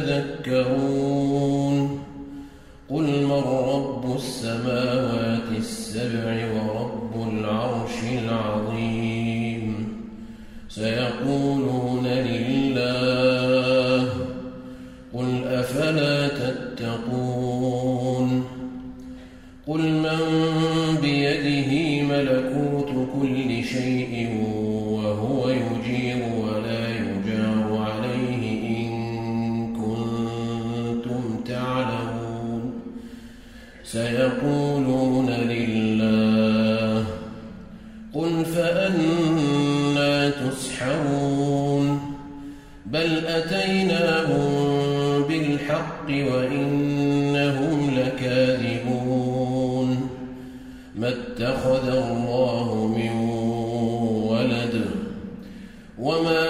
تذكرون قل من رب السماوات السبع ورب العرش العظيم سيقولون لله قل أفلا تتقون سيقولون لله قل فأنا تسحرون بل أتيناهم بالحق وإنهم لكاذبون ما اتخذ الله من ولد وما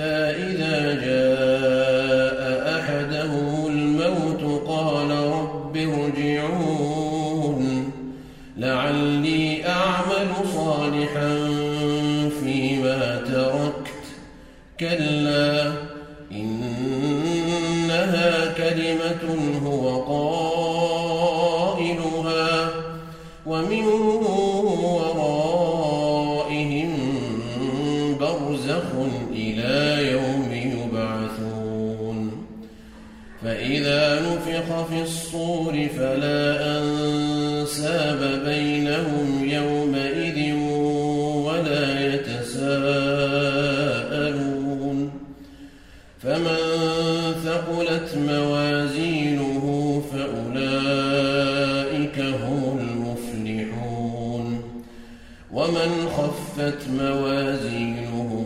إذا جاء أحدهم الموت قال رب ارجعون. لعلي أعمل صالحا فيما تركت. كلا إنها كلمة هو قائلها فإذا نفخ في الصور فلا أنساب بينهم يومئذ ولا يتساءلون. فمن ثقلت موازينه فأولئك هم المفلحون. ومن خفت موازينه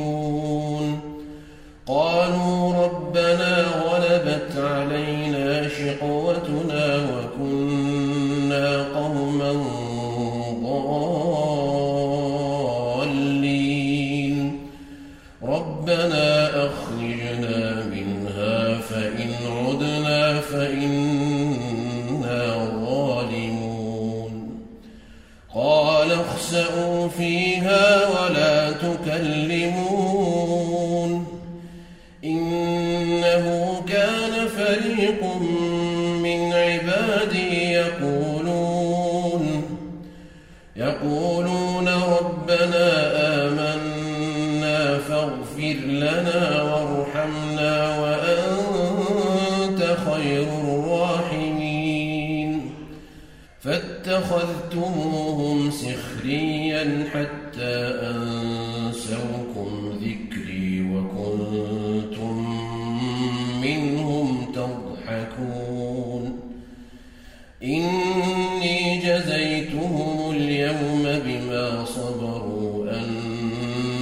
اخسأوا فيها ولا تكلمون إنه كان فريق من عبادي يقولون يقولون ربنا آمنا فاغفر لنا وارحمنا فاتخذتموهم سخريا حتى أنسوكم ذكري وكنتم منهم تضحكون. إني جزيتهم اليوم بما صبروا أنهم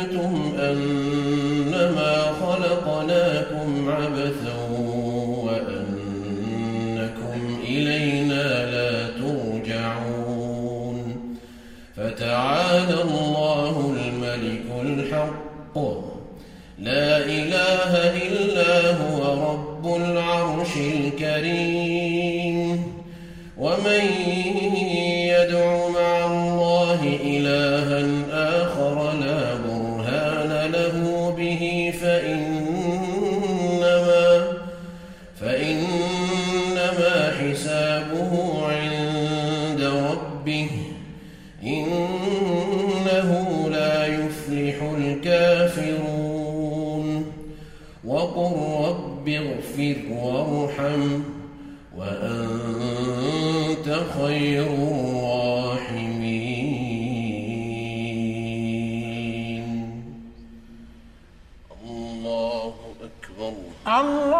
خلقناكم عبثا وأنكم إلينا لا ترجعون. فتعالى الله الملك الحق. لا إله إلا هو رب العرش الكريم. ومن يدع اغفر وارحم وأنت خير الراحمين. الله أكبر. الله